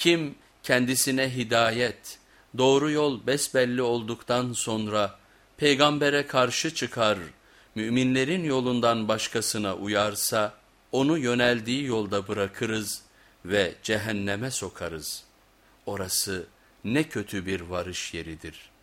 Kim kendisine hidayet, doğru yol besbelli olduktan sonra peygambere karşı çıkar, müminlerin yolundan başkasına uyarsa onu yöneldiği yolda bırakırız ve cehenneme sokarız. Orası ne kötü bir varış yeridir.''